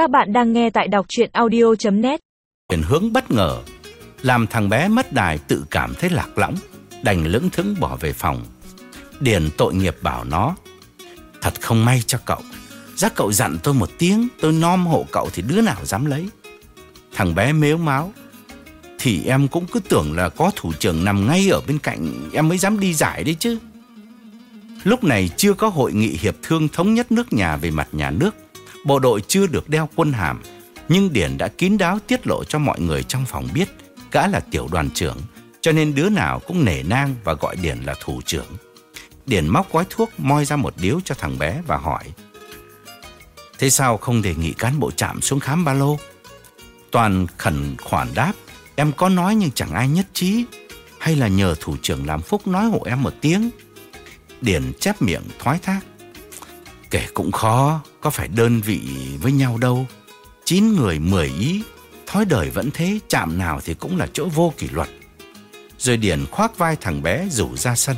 Các bạn đang nghe tại đọc chuyện audio.net Chuyển hướng bất ngờ, Làm thằng bé mất đài tự cảm thấy lạc lõng, Đành lững thững bỏ về phòng. Điền tội nghiệp bảo nó, Thật không may cho cậu Giác cậu dặn tôi một tiếng, Tôi nom hộ cậu thì đứa nào dám lấy? Thằng bé mếu máu, Thì em cũng cứ tưởng là có thủ trưởng nằm ngay ở bên cạnh, Em mới dám đi giải đấy chứ. Lúc này chưa có hội nghị hiệp thương thống nhất nước nhà về mặt nhà nước Bộ đội chưa được đeo quân hàm, Nhưng Điển đã kín đáo tiết lộ cho mọi người trong phòng biết Gã là tiểu đoàn trưởng, Cho nên đứa nào cũng nể nang và gọi Điển là thủ trưởng Điển móc gói thuốc moi ra một điếu cho thằng bé và hỏi, Thế sao không đề nghị cán bộ trạm xuống khám ba lô? Toàn khẩn khoản đáp, Em có nói nhưng chẳng ai nhất trí, Hay là nhờ thủ trưởng làm phúc nói hộ em một tiếng Điển chép miệng thoái thác Kể cũng khó, Có phải đơn vị với nhau đâu. Chín người mười ý, Thói đời vẫn thế, Chạm nào thì cũng là chỗ vô kỷ luật. Rồi Điển khoác vai thằng bé rủ ra sân.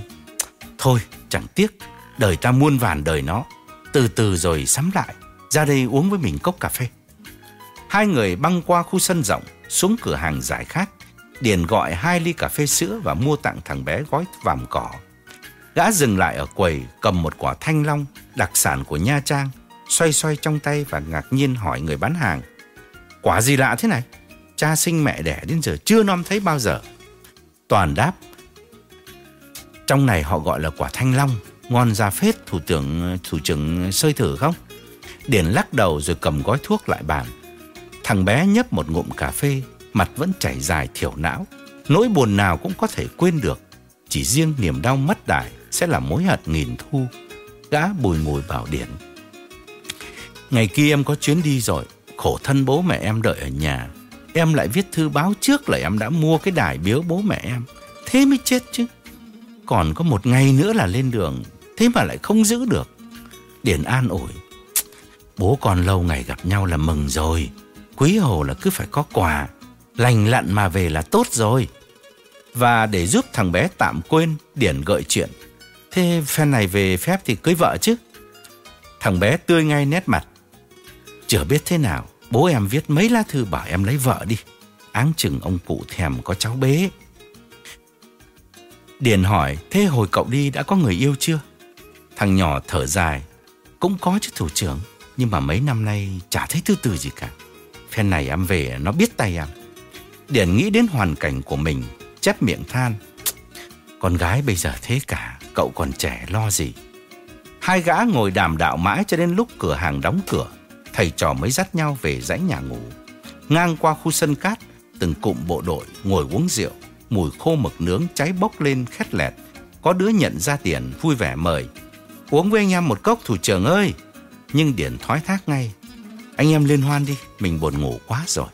Thôi, chẳng tiếc, Đời ta muôn vàn đời nó. Từ từ rồi sắm lại, Ra đây uống với mình cốc cà phê. Hai người băng qua khu sân rộng, Xuống cửa hàng giải khát. Điền gọi hai ly cà phê sữa Và mua tặng thằng bé gói vàm cỏ. Gã dừng lại ở quầy, Cầm một quả thanh long, Đặc sản của Nha Trang, Xoay xoay trong tay và ngạc nhiên hỏi người bán hàng, Quả gì lạ thế này? Cha sinh mẹ đẻ đến giờ chưa nom thấy bao giờ. Toàn đáp, Trong này họ gọi là quả thanh long, Ngon ra phết, thủ trưởng thủ trưởng sơi thử không? Điển lắc đầu rồi cầm gói thuốc lại bàn. Thằng bé nhấp một ngụm cà phê, Mặt vẫn chảy dài thiểu não, Nỗi buồn nào cũng có thể quên được. Chỉ riêng niềm đau mất đài Sẽ là mối hận nghìn thu, Gã bùi ngồi bảo Điển Ngày kia em có chuyến đi rồi, Khổ thân bố mẹ em đợi ở nhà. Em lại viết thư báo trước là em đã mua cái đài biếu bố mẹ em. Thế mới chết chứ. Còn có một ngày nữa là lên đường, Thế mà lại không giữ được. Điển an ủi, Bố con lâu ngày gặp nhau là mừng rồi. Quý hồ là cứ phải có quà. Lành lặn mà về là tốt rồi. Và để giúp thằng bé tạm quên Điển gợi chuyện. Thế phen này về phép thì cưới vợ chứ? Thằng bé tươi ngay nét mặt. Chưa biết thế nào, Bố em viết mấy lá thư bảo em lấy vợ đi. Áng chừng ông cụ thèm có cháu bé. Điền hỏi, Thế hồi cậu đi đã có người yêu chưa? Thằng nhỏ thở dài, Cũng có chứ thủ trưởng, Nhưng mà mấy năm nay chả thấy tư từ gì cả. Phen này em về nó biết tay em. Điển nghĩ đến hoàn cảnh của mình Chép miệng than. Con gái bây giờ thế cả, Cậu còn trẻ lo gì? Hai gã ngồi đàm đạo mãi cho đến lúc cửa hàng đóng cửa, Thầy trò mới dắt nhau về dãy nhà ngủ. Ngang qua khu sân cát, Từng cụm bộ đội ngồi uống rượu, Mùi khô mực nướng cháy bốc lên khét lẹt. Có đứa nhận ra tiền vui vẻ mời, Uống với anh em một cốc, thủ trưởng ơi. Nhưng Điển thoái thác ngay, Anh em liên hoan đi, Mình buồn ngủ quá rồi.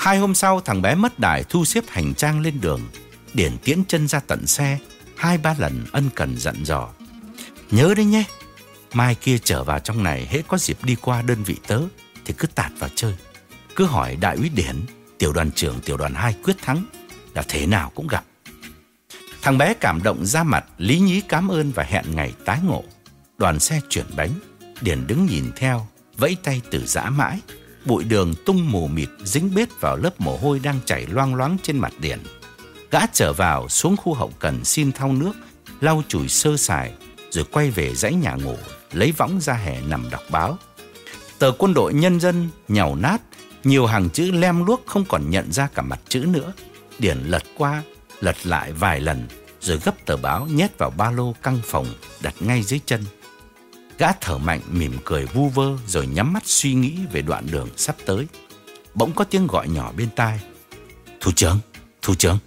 Hai hôm sau, thằng bé mất đài thu xếp hành trang lên đường. Điển tiễn chân ra tận xe, Hai ba lần ân cần dặn dò. Nhớ đấy nhé, Mai kia trở vào trong này hễ có dịp đi qua đơn vị tớ, Thì cứ tạt vào chơi. Cứ hỏi đại úy Điển, Tiểu đoàn trưởng, tiểu đoàn 2 quyết thắng, Là thế nào cũng gặp. Thằng bé cảm động ra mặt, Lý nhí cảm ơn và hẹn ngày tái ngộ. Đoàn xe chuyển bánh, Điển đứng nhìn theo, Vẫy tay từ giã mãi. Bụi đường tung mù mịt, dính bết vào lớp mồ hôi đang chảy loang loáng trên mặt Điển Gã trở vào, xuống khu hậu cần xin thau nước, Lau chùi sơ sài, Rồi quay về dãy nhà ngủ, Lấy võng ra hè nằm đọc báo. Tờ quân đội nhân dân nhàu nát, Nhiều hàng chữ lem luốc không còn nhận ra cả mặt chữ nữa. Điển lật qua, Lật lại vài lần, Rồi gấp tờ báo nhét vào ba lô căng phòng, Đặt ngay dưới chân. Gã thở mạnh mỉm cười vu vơ Rồi nhắm mắt suy nghĩ về đoạn đường sắp tới. Bỗng có tiếng gọi nhỏ bên tai. Thủ trưởng, thủ trưởng.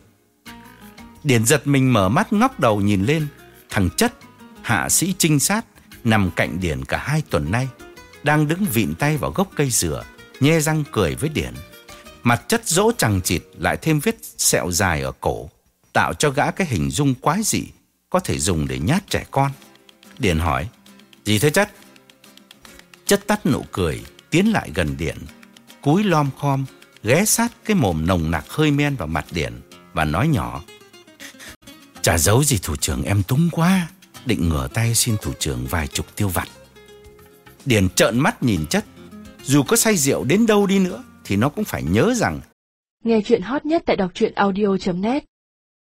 Điền giật mình mở mắt ngóc đầu nhìn lên. Thằng chất Hạ sĩ trinh sát Nằm cạnh Điền cả hai tuần nay Đang đứng vịn tay vào gốc cây dừa Nhe răng cười với Điền. Mặt chất dỗ chẳng chịt Lại thêm vết sẹo dài ở cổ Tạo cho gã cái hình dung quái dị Có thể dùng để nhát trẻ con. Điền hỏi gì thế chất? Chất tắt nụ cười, Tiến lại gần điện, Cúi lom khom, Ghé sát cái mồm nồng nặc hơi men vào mặt điện Và nói nhỏ. Chả giấu gì thủ trưởng, em túng quá, Định ngửa tay xin thủ trưởng vài chục tiêu vặt. Điền trợn mắt nhìn chất, Dù có say rượu đến đâu đi nữa thì nó cũng phải nhớ rằng Nghe chuyện hot nhất tại đọc truyện audio.net